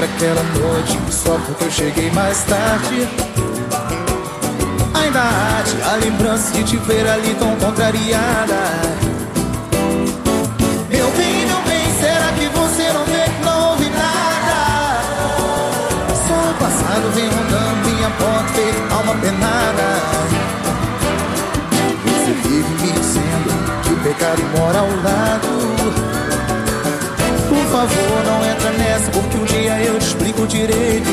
naquela noite Só porque eu cheguei mais tarde? Ainda arde a lembrança de te ver ali tão contrariada. Meu bem, meu bem, será que você não vê? Que não ouve nada? Só o passado vem rondando minha porta feito alma penada. Você vive me dizendo que o pecado mora ao lado favor, não entra nessa, porque um dia eu te explico direito.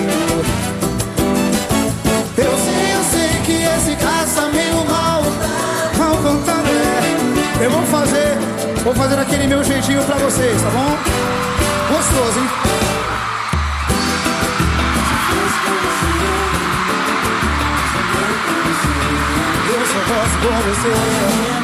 Eu sei, eu sei que esse caso tá meio mal, mal contado é. Eu vou fazer, vou fazer aquele meu jeitinho pra vocês, tá bom? Gostoso, hein? Eu só gosto com você.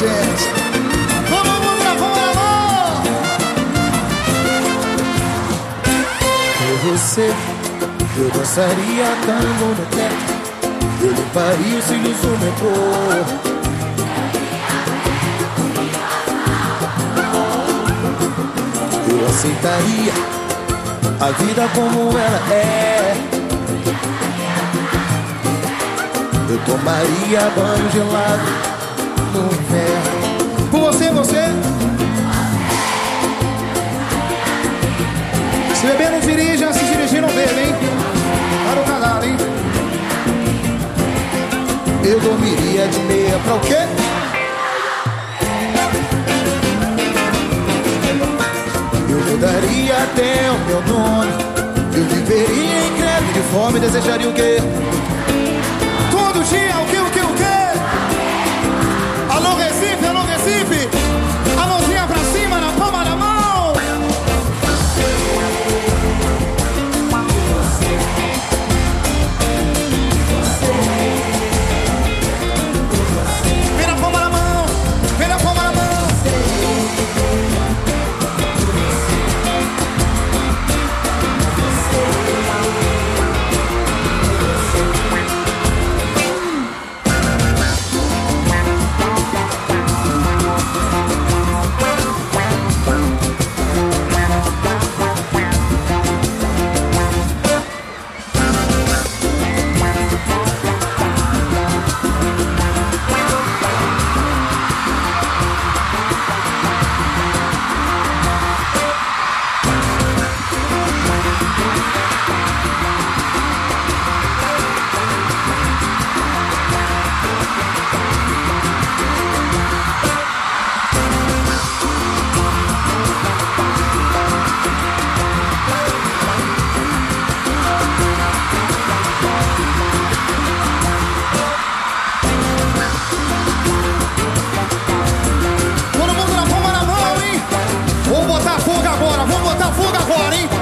Gente. Vamos, vamos, vamos, amor! Por você, eu dançaria tango no teto. Eu levaria os cílios do metrô. Eu aceitaria a vida como ela é. Eu tomaria banho gelado no inverno. Por você, você. Se beber não dirija, se dirigir não bebe, hein? Para o canal, hein? Eu dormiria de meia pra o quê? Eu mudaria até o meu nome. Eu viveria em greve de fome, desejaria o quê? 40.